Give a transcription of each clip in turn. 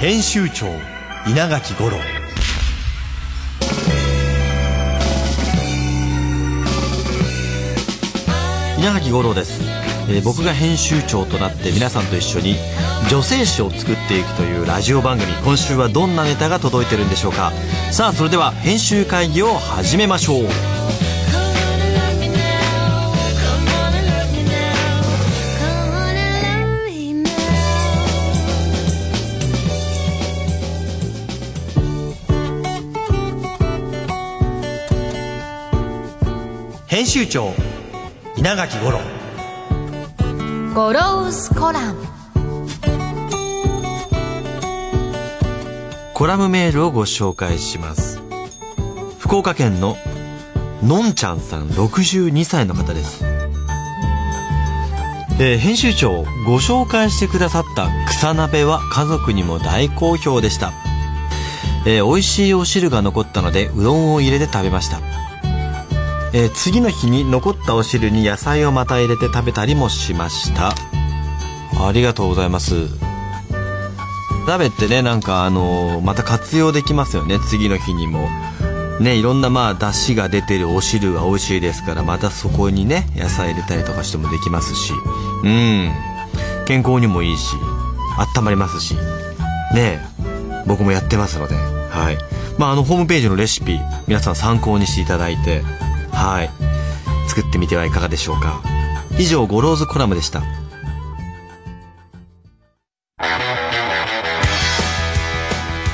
編集長稲垣五郎。稲垣五郎です、えー僕が編集長となって皆さんと一緒に女性誌を作っていくというラジオ番組。今週はどんなネタが届いてるんでしょうか。さあそれでは編集会議を始めましょう。集長稲垣五郎。ゴローズコラム。コラムメールをご紹介します。福岡県ののんちゃんさん62歳の方です。えー編集長ご紹介してくださった草鍋は家族にも大好評でした、えー美味しいお汁が残ったのでうどんを入れて食べました、えー次の日に残ったお汁に野菜をまた入れて食べたりもしました。ありがとうございます。鍋ってねなんかあのまた活用できますよね。次の日にも。ねいろんなまあ出汁が出てるお汁が美味しいですからまたそこにね野菜入れたりとかしてもできますし。うん。健康にもいいし温まりますし。ね僕もやってますので。はい。まああのホームページのレシピ皆さん参考にしていただいて。はい。作ってみてはいかがでしょうか。以上ゴローズコラムでした。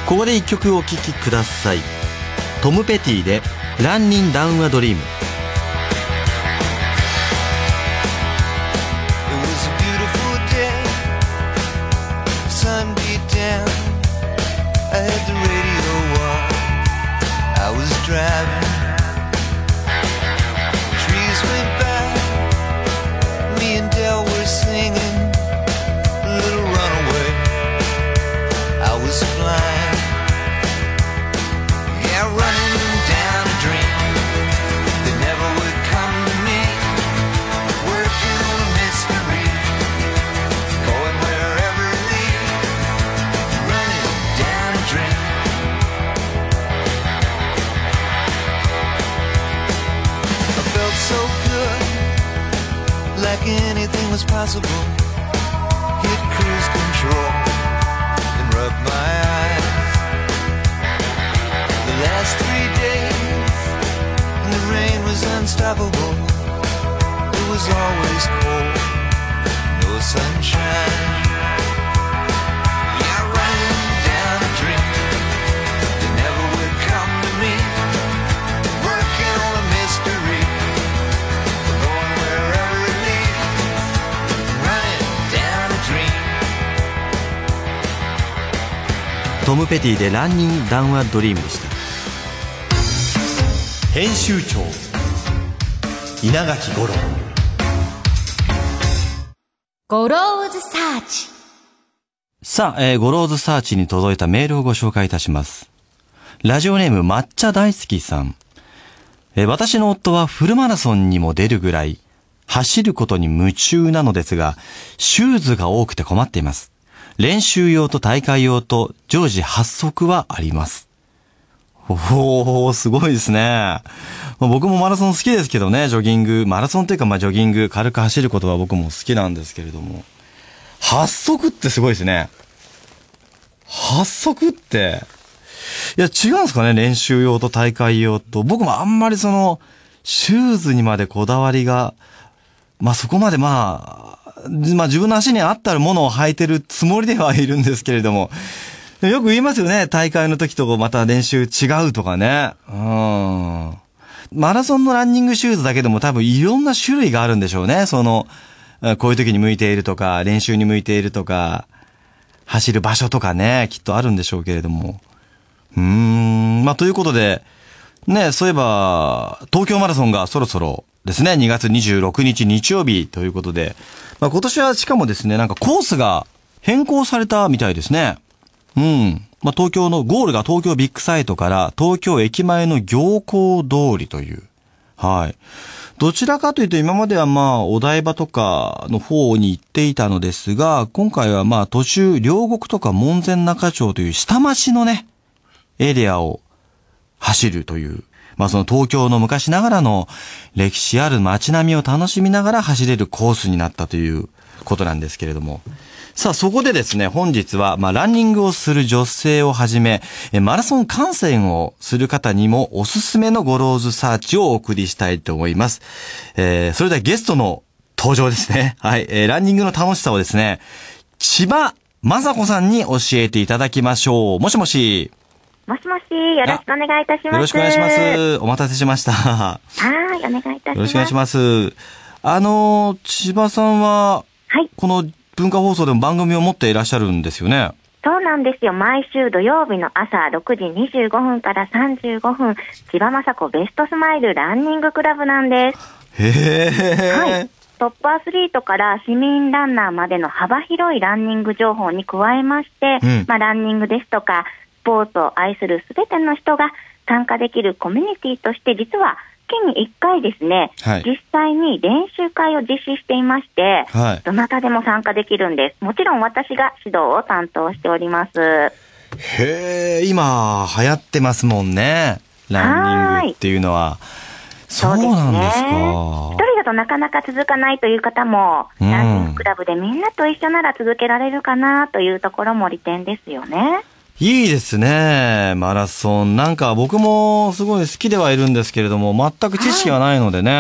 ここで一曲お聴きください。トム・ペティで「 Runnin' Down a Dream」I had to like anything was possible. Hit cruise control and rub my eyes. The last three days, the rain was unstoppable. It was always cold, no sunshine. トム・ペティで「ランニン・ダウン・ア・ドリーム」でした。編集長稲垣五郎。ゴローズサーチ。さあ、えーゴローズサーチに届いたメールをご紹介いたします。ラジオネーム抹茶大好きさん、えー私の夫はフルマラソンにも出るぐらい走ることに夢中なのですがシューズが多くて困っています練習用と大会用と常時8足はありますおー、すごいですね。僕もマラソン好きですけどね、ジョギング。マラソンというか、まあジョギング、軽く走ることは僕も好きなんですけれども。発足ってすごいですね。発足って、いや、違うんですかね練習用と大会用と。僕もあんまりその、シューズにまでこだわりが、まあそこまでまあ、まあ自分の足に合ったものを履いてるつもりではいるんですけれども、よく言いますよね。大会の時とまた練習違うとかね。うん。マラソンのランニングシューズだけでも多分いろんな種類があるんでしょうね。その、こういう時に向いているとか、練習に向いているとか、走る場所とかね、きっとあるんでしょうけれども。うーん、まあ、ということで、ね、そういえば、東京マラソンがそろそろですね、2月26日日曜日ということで、まあ、今年はしかもですね、なんかコースが変更されたみたいですね。うん。まあ、東京の、ゴールが東京ビッグサイトから東京駅前の行幸通りという。はい。どちらかというと今まではまあお台場とかの方に行っていたのですが、今回はまあ途中両国とか門前仲町という下町のね、エリアを走るという、まあその東京の昔ながらの歴史ある街並みを楽しみながら走れるコースになったということなんですけれども。さあ、そこでですね、本日は、まあ、ランニングをする女性をはじめ、マラソン観戦をする方にもおすすめのゴローズサーチをお送りしたいと思います。えー、それではゲストの登場ですね。はい、えー、ランニングの楽しさをですね、千葉雅子さんに教えていただきましょう。もしもし。もしもし、よろしくお願いいたします。よろしくお願いします。お待たせしました。はい、お願いいたします。よろしくお願いします。あのー、千葉さんは、はい、この文化放送でも番組を持っていらっしゃるんですよね？そうなんですよ。毎週土曜日の朝6時25分から35分、千葉雅子ベストスマイルランニングクラブなんです。へえ。はい。トップアスリートから市民ランナーまでの幅広いランニング情報に加えまして、うんまあ、ランニングですとか、スポーツを愛するすべての人が参加できるコミュニティとして、実は月に1回ですね、はい実際に練習会を実施していまして、はい。どなたでも参加できるんです。もちろん私が指導を担当しております。へえ、今流行ってますもんね。ランニングっていうのは。そうです一か。人だとなかなか続かないという方も、うんランニングクラブでみんなと一緒なら続けられるかなというところも利点ですよね。いいですね。マラソン。なんか僕もすごい好きではいるんですけれども、全く知識がないのでね。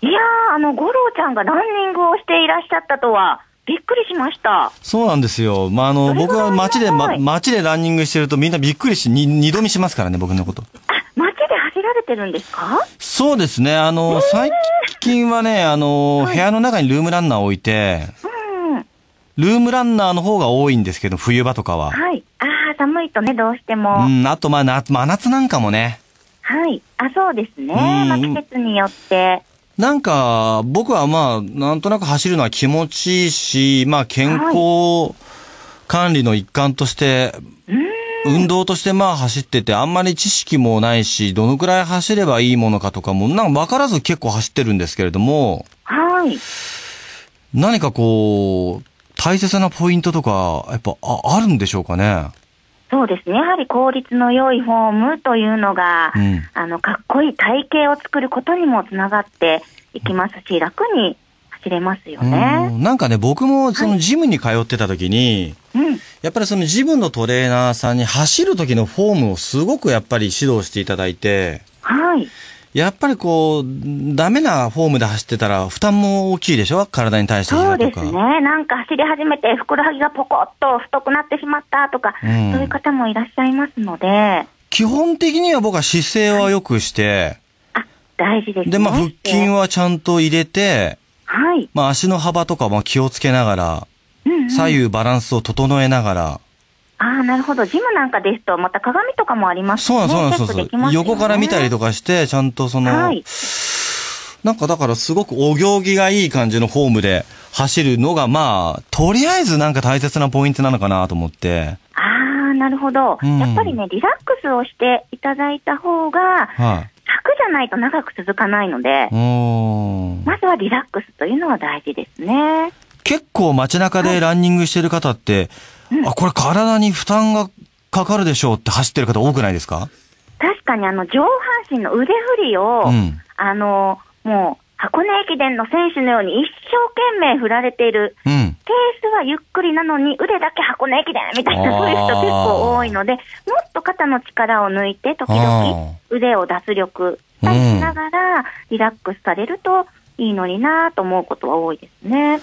いやー、あの、五郎ちゃんがランニングをしていらっしゃったとは、びっくりしました。そうなんですよ。まあ、あの、僕は街で、ま、街でランニングしてるとみんなびっくりし、に二度見しますからね、僕のこと。あ、街で走られてるんですか？そうですね。あの、最近はね、あの、部屋の中にルームランナーを置いて、うん。ルームランナーの方が多いんですけど、冬場とかは。はい。あー、寒いとね、どうしても。うん、あと、まあ、夏、真夏なんかもね。はい。あ、そうですね。うんまあ、季節によって。なんか、僕はまあ、なんとなく走るのは気持ちいいし、まあ、健康管理の一環として、運動としてまあ走ってて、あんまり知識もないし、どのくらい走ればいいものかとかも、なんか分からず結構走ってるんですけれども、はい。何かこう、大切なポイントとか、やっぱああるんでしょうかね。そうですね。やはり効率の良いフォームというのが、うんあの、かっこいい体型を作ることにもつながっていきますし、楽に走れますようね。んなんかね、僕もそのジムに通ってた時に、うん。やっぱりそのジムのトレーナーさんに走る時のフォームをすごくやっぱり指導していただいて、はい。やっぱりこう、ダメなフォームで走ってたら負担も大きいでしょ？体に対してそう。ですね。なんか走り始めて、ふくらはぎがポコッと太くなってしまったとか、うんそういう方もいらっしゃいますので、基本的には僕は姿勢は良くして、あ、大事ですね。で、まあ腹筋はちゃんと入れて、はい。まあ足の幅とかも気をつけながら、うん、うん。左右バランスを整えながら、ああ、なるほど。ジムなんかですと、また鏡とかもありますそうそうなんですチェックできますよね横から見たりとかして、ちゃんとその、はい。なんかだからすごくお行儀がいい感じのフォームで走るのが、まあ、とりあえずなんか大切なポイントなのかなと思って。ああ、なるほど、うんやっぱりね、リラックスをしていただいた方が、はい、楽じゃないと長く続かないので、まずはリラックスというのは大事ですね。結構街中でランニングしてる方って、あ、これ体に負担がかかるでしょうって走ってる方多くないですか？確かにあの、上半身の腕振りを、うんあの、もう、箱根駅伝の選手のように一生懸命振られている。うん。ペースはゆっくりなのに腕だけ箱根駅伝みたいなそういう人結構多いので、もっと肩の力を抜いて、時あ々腕を脱力したりしながら、リラックスされるといいのになと思うことは多いですね。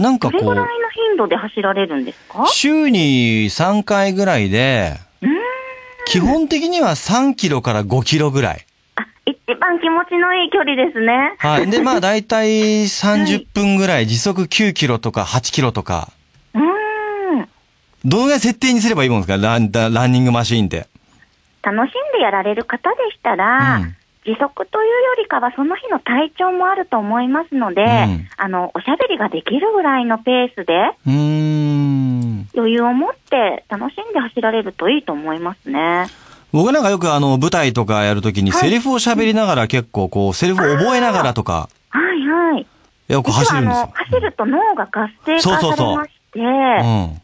なんかこどれぐらいうの、頻度で走られるんですか？週に3回ぐらいで。基本的には3キロから5キロぐらい。あ、一番気持ちのいい距離ですね。はい。で、まあ、だいたい30分ぐらい、時速9キロとか8キロとか、うーん。どのぐらい設定にすればいいもんですか？ラン、ラランニングマシーンって。楽しんでやられる方でしたら、うん時速というよりかはその日の体調もあると思いますので、んあの、おしゃべりができるぐらいのペースで。余裕を持って楽しんで走られるといいと思いますね。僕なんかよくあの、舞台とかやるときにはいセリフを喋りながら結構こう、セリフを覚えながらとか、はいはい。よく走るんですよ。走ると脳が活性化されまして、うん。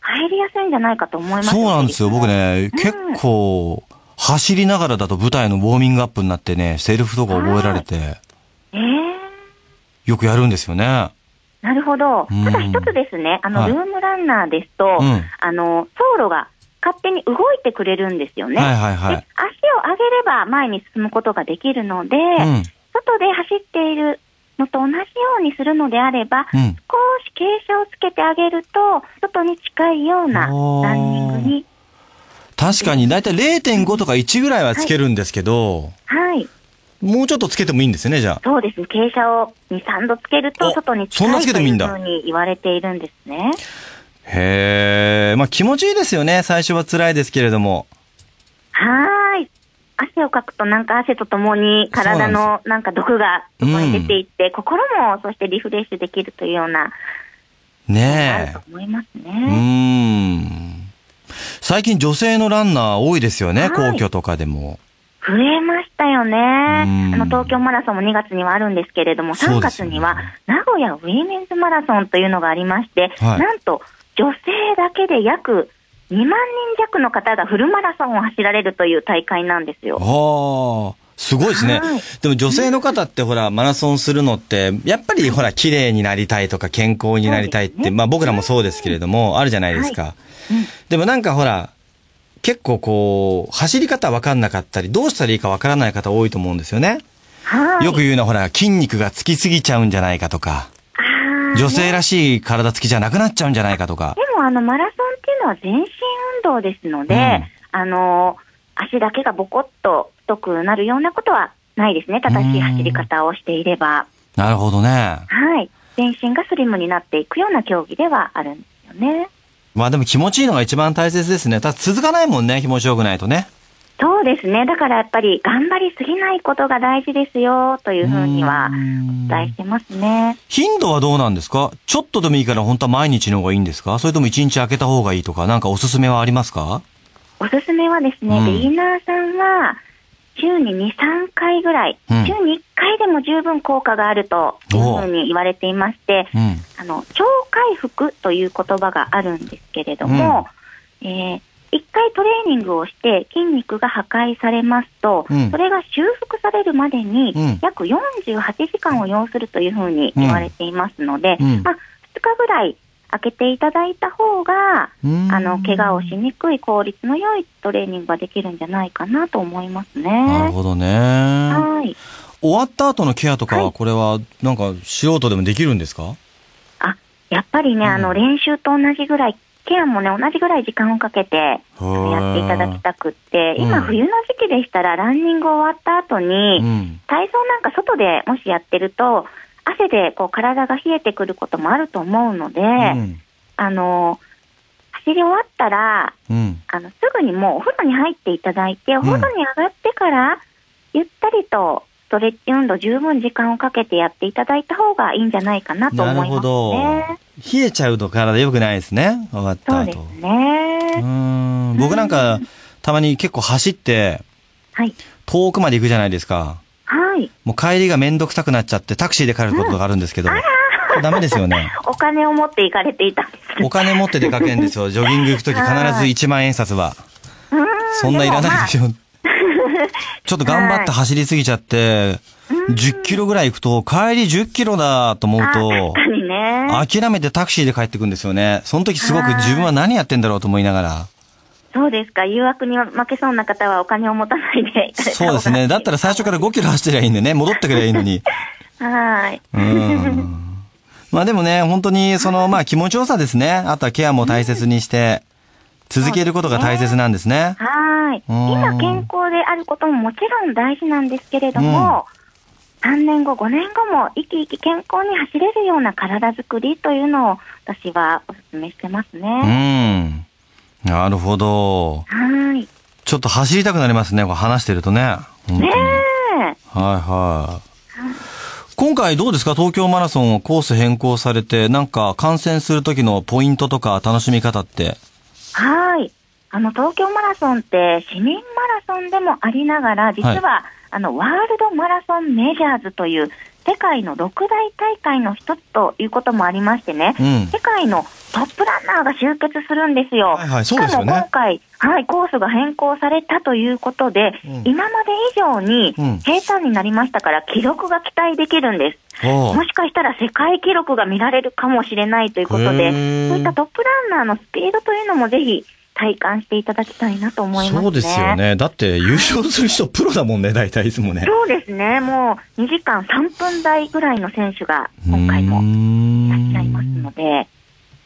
入りやすいんじゃないかと思います。そうなんですよ。僕ね、うん結構、走りながらだと舞台のウォーミングアップになってね、セリフとか覚えられて、ええよくやるんですよね。なるほど。うんただ一つですね、あの、はいルームランナーですと、うんあの、走路が勝手に動いてくれるんですよね。はいはいはいで足を上げれば前に進むことができるので、うん。外で走っているのと同じようにするのであれば、うん少し傾斜をつけてあげると、外に近いようなランニングに、確かに、だいたい0.5とか1ぐらいはつけるんですけど、はい。もうちょっとつけてもいいんですよね、じゃあ。そうですね。傾斜を2、3度つけるとお外に近いそんなつけてもいいんだというふうに言われているんですね。へえ、まあ気持ちいいですよね。最初は辛いですけれども。はーい。汗をかくとなんか汗とともに体のなんか毒が出ていって、心もそしてリフレッシュできるというような、あるねと思いますえ。うね。ーん。最近女性のランナー多いですよね、はい皇居とかでも。増えましたよね。あんの、東京マラソンも2月にはあるんですけれども、3そうですよね月には名古屋ウィメンズマラソンというのがありまして、はいなんと女性だけで約2万人弱の方がフルマラソンを走られるという大会なんですよ。ああ、すごいですねはい。でも女性の方ってほら、マラソンするのって、やっぱりほら、綺麗になりたいとか健康になりたいって、まあ僕らもそうですけれども、あるじゃないですか。うんでもなんかほら、結構こう、走り方わかんなかったり、どうしたらいいかわからない方多いと思うんですよね。はい。よく言うのはほら、筋肉がつきすぎちゃうんじゃないかとか、女性らしい体つきじゃなくなっちゃうんじゃないかとか。でもあのマラソンっていうのは全身運動ですので、うんあの足だけがボコッと太くなるようなことはないですね。正しい走り方をしていれば。なるほどね。はい。全身がスリムになっていくような競技ではあるんですよね。まあでも気持ちいいのが一番大切ですね。ただ続かないもんね、気持ちよくないとね。そうですね。だからやっぱり頑張りすぎないことが大事ですよというふうにはうんお伝えしてますね。頻度はどうなんですか？ちょっとでもいいから本当は毎日の方がいいんですか？それとも一日空けた方がいいとか、なんかおすすめはありますか？おすすめはですね、うんビギナーさんは、週に2、3回ぐらい、うん週に1回でも十分効果があるというふうに言われていまして、うん。あの、超回復という言葉があるんですけれども、えー一回トレーニングをして筋肉が破壊されますと、うんそれが修復されるまでにうん約48時間を要するというふうに言われていますので、うんまあ、2日ぐらい空けていただいた方が、うんあの、怪我をしにくい効率の良いトレーニングができるんじゃないかなと思いますね。なるほどね。はい。終わった後のケアとかは、はいこれは、なんか素人でもできるんですか？あ、やっぱりね、あの、練習と同じぐらい、ケアもね、同じぐらい時間をかけて、やっていただきたくって、うん今、冬の時期でしたら、ランニング終わった後に、うん。体操なんか外でもしやってると、汗でこう体が冷えてくることもあると思うので、うん。あの、走り終わったら、うん。あの、すぐにもうお風呂に入っていただいて、おん風呂に上がってから、ゆったりとストレッチ運動十分時間をかけてやっていただいた方がいいんじゃないかなとなる思いますほどね。。冷えちゃうと体良くないですね。終わった後。そうですうね。ーん。僕なんか、たまに結構走って、はい。遠くまで行くじゃないですか。はい。もう帰りがめんどくさくなっちゃって、タクシーで帰ることがあるんですけど。ダメですよね。お金を持って行かれていたんですね。お金持って出かけるんですよ。ジョギング行くとき必ず1万円札は。そんないらないでしょ。ちょっと頑張って走りすぎちゃって、10キロぐらい行くと、帰り10キロだと思うと。諦めてタクシーで帰ってくんですよね。その時すごく自分は何やってんだろうと思いながら。そうですか。誘惑に負けそうな方はお金を持たないでそうですね。だったら最初から5キロ走ってりゃいいんでね。戻ってくりゃいいのに。はい。うん。まあでもね、本当にその、まあ気持ちよさですね。あとはケアも大切にして、続けることが大切なんですね。はい。うん今健康であることももちろん大事なんですけれども、3年後、5年後も生き生き健康に走れるような体づくりというのを私はお勧めしてますうね。ん。なるほど。はい。ちょっと走りたくなりますね。話してるとね。ねえ。はいはい。今回どうですか？東京マラソンをコース変更されて、なんか観戦する時のポイントとか楽しみ方って？はい。あの、東京マラソンって市民マララソンでもありながら、実は、あの、ワールドマラソンメジャーズという、世界の六大大会の一つということもありましてね、うん。世界のトップランナーが集結するんですよ。はいはいすよね。しかも今回、はい、コースが変更されたということで、うん。今まで以上にうん。平坦になりましたから、記録が期待できるんです。もしかしたら世界記録が見られるかもしれないということで、そういったトップランナーのスピードというのもぜひ体感していただきたいなと思いますね。そうですよ。ね。だって優勝する人プロだもんね、大体いつもね。そうですね。もう2時間3分台ぐらいの選手が今回もいらっしゃいますので、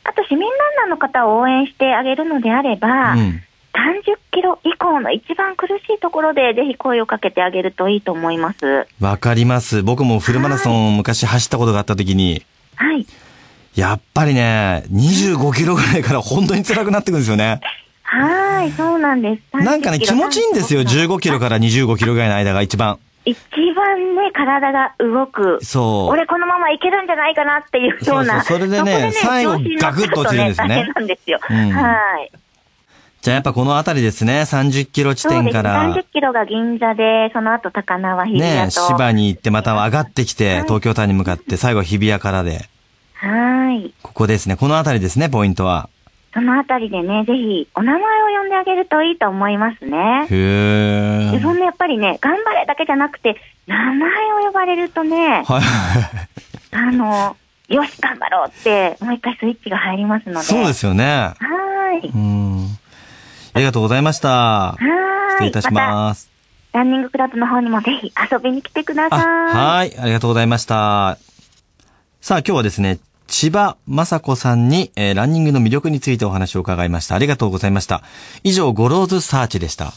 あと市民ランナーの方を応援してあげるのであれば、うん30キロ以降の一番苦しいところでぜひ声をかけてあげるといいと思います。わかります。僕もフルマラソンを昔走ったことがあった時に、はい。やっぱりね、25キロぐらいから本当に辛くなってくるんですよね。はい、そうなんです。なんかね、30キ気ロ持ちいいんですよ。15キロから25キロぐらいの間が一番。一番ね、体が動く。そう。俺このままいけるんじゃないかなっていうような。そうそうそれでねこ最後ガクッと落ちるんですねなんですよ。うんはい。じゃあやっぱこの辺りですね、30キロ地そうです。点から30、キロが銀座で、その後高輪日比ね、谷と。芝に行ってまた上がってきて、東京タワーに向かって最後日比谷からで、はい。ここですね、この辺りですね、ポイントは。そのあたりでね、ぜひお名前を呼んであげるといいと思いますね。へー。自分のやっぱりね、頑張れだけじゃなくて、名前を呼ばれるとね、はい。あの、よし、頑張ろうって、もう一回スイッチが入りますので。そうですよね。はーい。うん。ありがとうございました。はーい。失礼いたします。ランニングクラブの方にもぜひ遊びに来てくだあ、さい。はい。ありがとうございました。さあ、今日はですね、千葉雅子さんに、えーランニングの魅力についてお話を伺いました。ありがとうございました。以上、ゴローズサーチでした。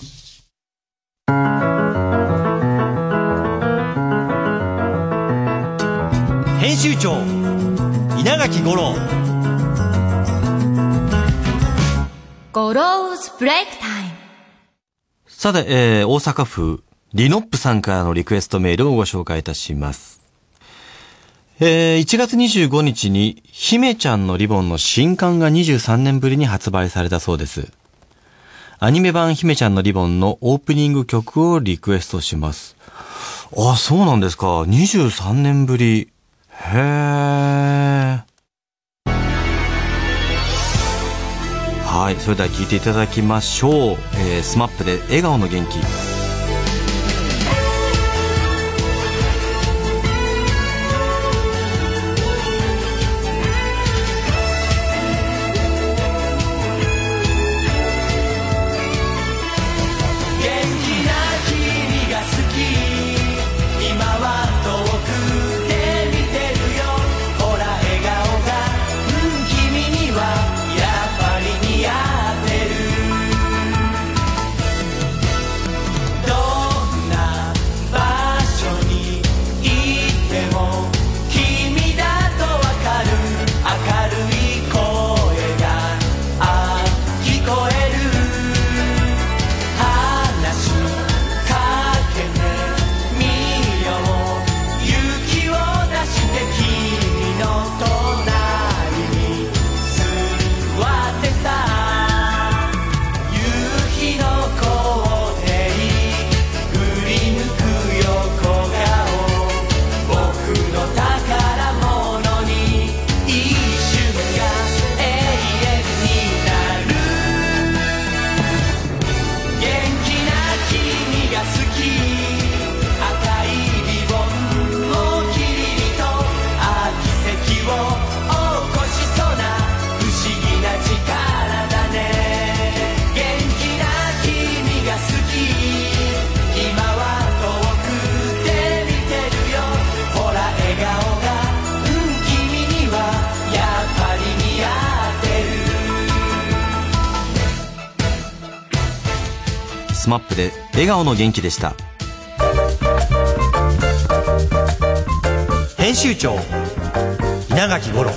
編集長稲垣五郎ゴローズブレイクタイムさて、えー大阪府リノップさんからのリクエストメールをご紹介いたします。えー1月25日に、姫ちゃんのリボンの新刊が23年ぶりに発売されたそうです。アニメ版姫ちゃんのリボンのオープニング曲をリクエストします。あ、そうなんですか。23年ぶり。へー。はい。それでは聴いていただきましょう。えー、スマップで笑顔の元気。ってるスマップで笑顔のゲンキでした。編集長稲垣五郎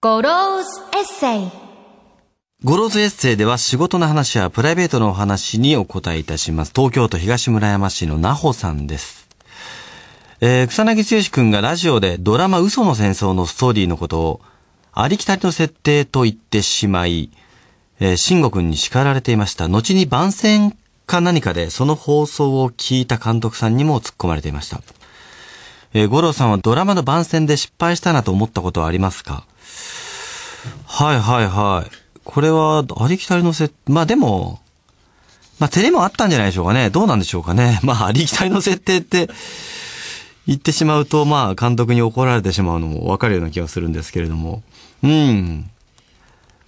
ゴローズエッセイゴローズエッセイでは仕事の話やプライベートのお話にお答えいたします。東京都東村山市のなほさんです。えー、草薙剛くんがラジオでドラマ嘘の戦争のストーリーのことを、ありきたりの設定と言ってしまい、えー、慎吾くんに叱られていました。後に番宣か何かでその放送を聞いた監督さんにも突っ込まれていました。えー、五郎さんはドラマの番宣で失敗したなと思ったことはありますか？はいはいはい。これは、ありきたりの設、まあでも、まあ照れもあったんじゃないでしょうかね。どうなんでしょうかね。まあありきたりの設定って言ってしまうと、まあ監督に怒られてしまうのもわかるような気がするんですけれども。うん。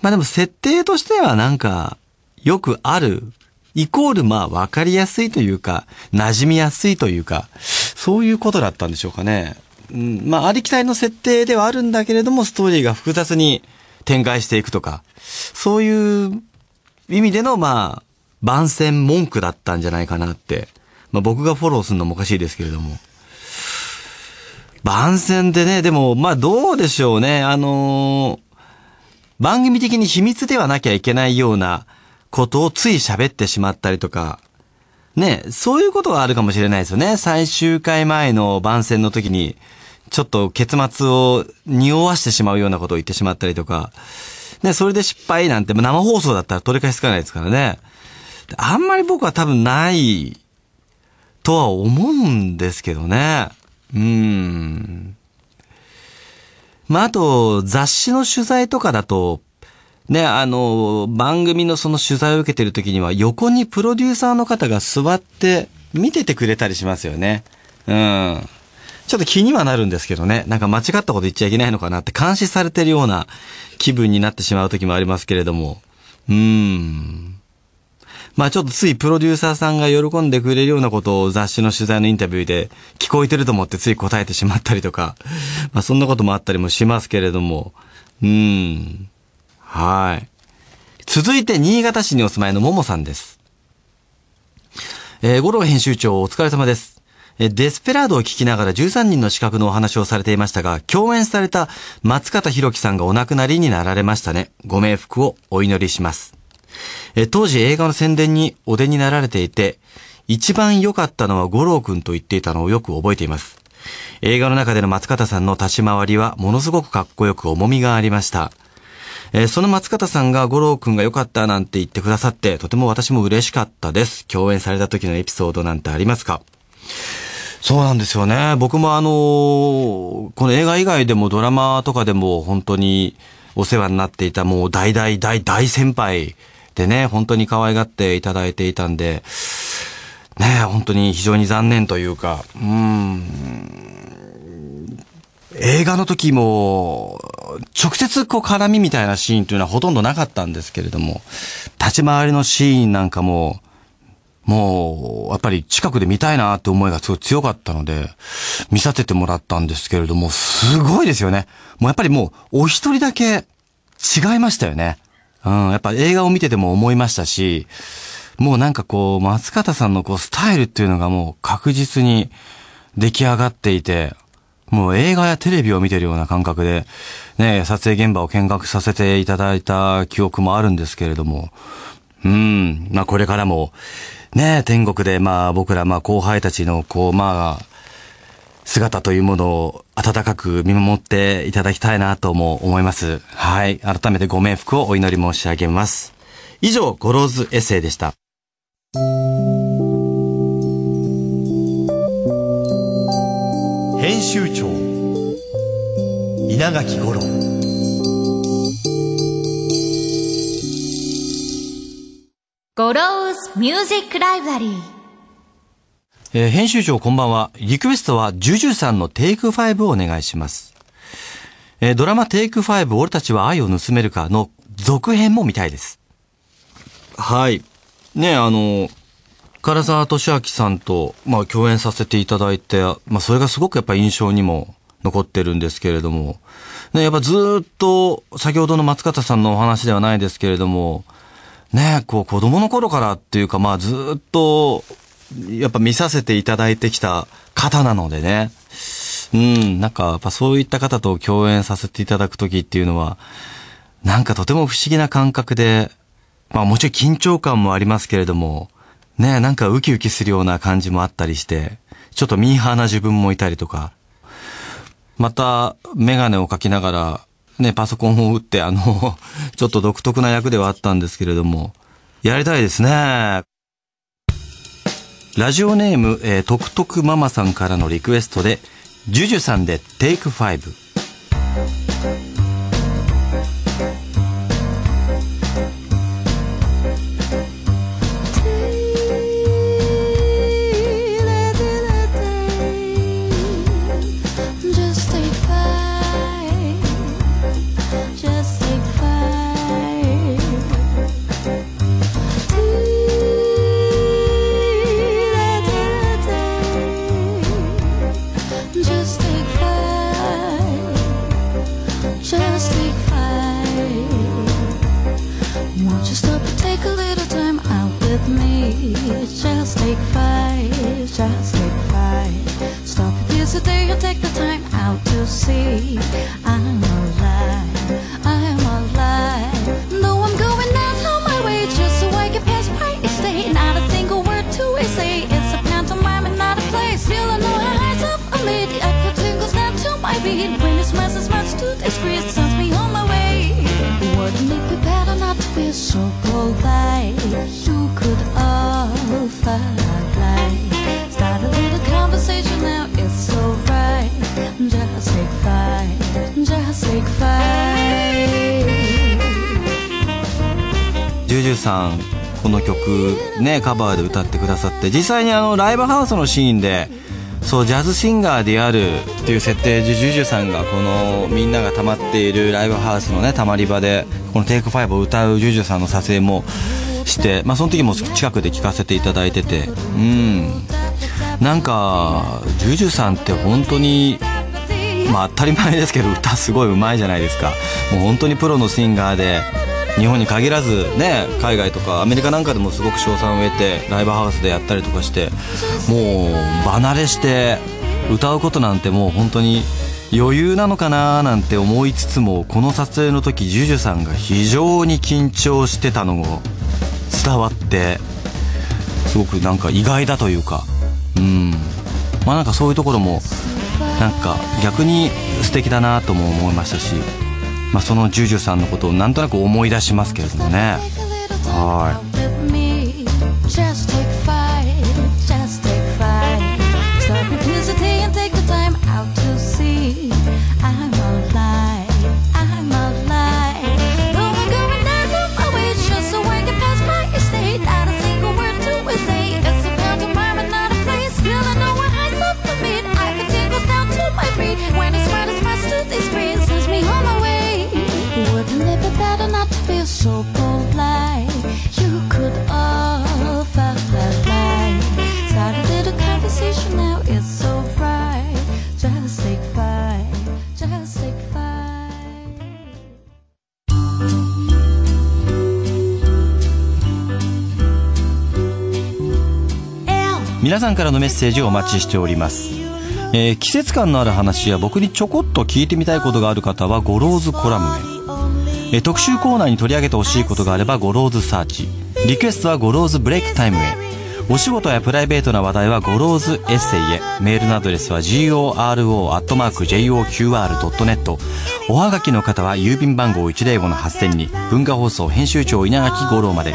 まあでも設定としてはなんか、よくある、イコールまあわかりやすいというか、馴染みやすいというか、そういうことだったんでしょうかね。うん、まあありきたりの設定ではあるんだけれども、ストーリーが複雑に展開していくとか、そういう意味でのまあ、番宣文句だったんじゃないかなって。まあ僕がフォローするのもおかしいですけれども。番宣でね、でも、まあどうでしょうね。あのー番組的に秘密ではなきゃいけないようなことをつい喋ってしまったりとか、ね、そういうことはあるかもしれないですよね。最終回前の番宣の時に、ちょっと結末を匂わしてしまうようなことを言ってしまったりとか、ね、それで失敗なんて、生放送だったら取り返しつかないですからね。あんまり僕は多分ないとは思うんですけどね。うん。まあ、あと、雑誌の取材とかだと、ね、あの、番組のその取材を受けてる時には横にプロデューサーの方が座って見ててくれたりしますよね。うん。ちょっと気にはなるんですけどね。なんか間違ったこと言っちゃいけないのかなって監視されてるような気分になってしまう時もありますけれども。うーん。まあちょっとついプロデューサーさんが喜んでくれるようなことを雑誌の取材のインタビューで聞こえてると思ってつい答えてしまったりとか、まあそんなこともあったりもしますけれども、うん。はい。続いて新潟市にお住まいのももさんです。えー、五郎編集長お疲れ様です。えデスペラードを聞きながら13人の資格のお話をされていましたが、共演された松方弘樹さんがお亡くなりになられましたね。ご冥福をお祈りします。え当時映画の宣伝にお出になられていて、一番良かったのは五郎くんと言っていたのをよく覚えています。映画の中での松方さんの立ち回りはものすごくかっこよく重みがありました。えーその松方さんが五郎くんが良かったなんて言ってくださって、とても私も嬉しかったです。共演された時のエピソードなんてありますか？そうなんですよね。僕もあのーこの映画以外でもドラマとかでも本当にお世話になっていたもう大大大大先輩でね、本当に可愛がっていただいていたんで、ね、本当に非常に残念というか、うん、映画の時も、直接こう絡みみたいなシーンというのはほとんどなかったんですけれども、立ち回りのシーンなんかも、もう、やっぱり近くで見たいなって思いがすごい強かったので、見させてもらったんですけれども、すごいですよね。もうやっぱりもう、お一人だけ違いましたよね。うん、やっぱ映画を見てても思いましたし、もうなんかこう、松方さんのこう、スタイルっていうのがもう確実に出来上がっていて、もう映画やテレビを見てるような感覚で、ね、撮影現場を見学させていただいた記憶もあるんですけれども、うん、まあこれからも、ね、天国でまあ僕らまあ後輩たちのこう、まあ、姿というものを温かく見守っていただきたいなとも思います。はい。改めてご冥福をお祈り申し上げます。以上、ゴローズエッセイでした。編集長稲垣五郎ゴローズミュージックライブラリーえー編集長こんばんは。リクエストは、ジュジュさんのテイク5をお願いします。えードラマテイク5、俺たちは愛を盗めるかの続編も見たいです。はい。ねあの、唐沢寿明さんと、まあ、共演させていただいて、まあ、それがすごくやっぱ印象にも残ってるんですけれども、ね、やっぱずっと、先ほどの松方さんのお話ではないですけれども、ね、こう子供の頃からっていうか、まあずっと、やっぱ見させていただいてきた方なのでね。うん、なんかやっぱそういった方と共演させていただくときっていうのは、なんかとても不思議な感覚で、まあもちろん緊張感もありますけれども、ね、なんかウキウキするような感じもあったりして、ちょっとミーハーな自分もいたりとか、また、メガネをかきながら、ね、パソコンを打って、あの、ちょっと独特な役ではあったんですけれども、やりたいですね。ラジオネーム、えー、トクトクママさんからのリクエストで、ジュジュさんでテイク5。ＪＵＪＵ さんこの曲ねカバーで歌ってくださって実際にあのライブハウスのシーンでそうジャズシンガーであるっていう設定で JUJU さんがこのみんながたまっているライブハウスのねたまり場でこの「Take5」を歌う JUJU さんの撮影もして、まあ、その時も近くで聴かせていただいててうん。なんか JUJU さんって本当にまあ当たり前ですけど歌すごいうまいじゃないですか。もう本当にプロのシンガーで日本に限らずね海外とかアメリカなんかでもすごく賞賛を得てライブハウスでやったりとかしてもう離れして歌うことなんてもう本当に余裕なのかななんて思いつつもこの撮影の時ジュジュさんが非常に緊張してたのを伝わってすごくなんか意外だというかうん。まあなんかそういうところもなんか逆に素敵だなとも思いましたし、まあ、その JUJU さんのことをなんとなく思い出しますけれどもね。はい。皆さんからのメッセージをお待ちしております、えー季節感のある話や僕にちょこっと聞いてみたいことがある方はゴローズコラムへ。えー特集コーナーに取り上げてほしいことがあればゴローズサーチ。リクエストはゴローズブレイクタイムへ。お仕事やプライベートな話題はゴローズエッセイへ。メールのアドレスは goro.joqr.net おはがきの方は郵便番号105-8000に文化放送編集長稲垣五郎まで。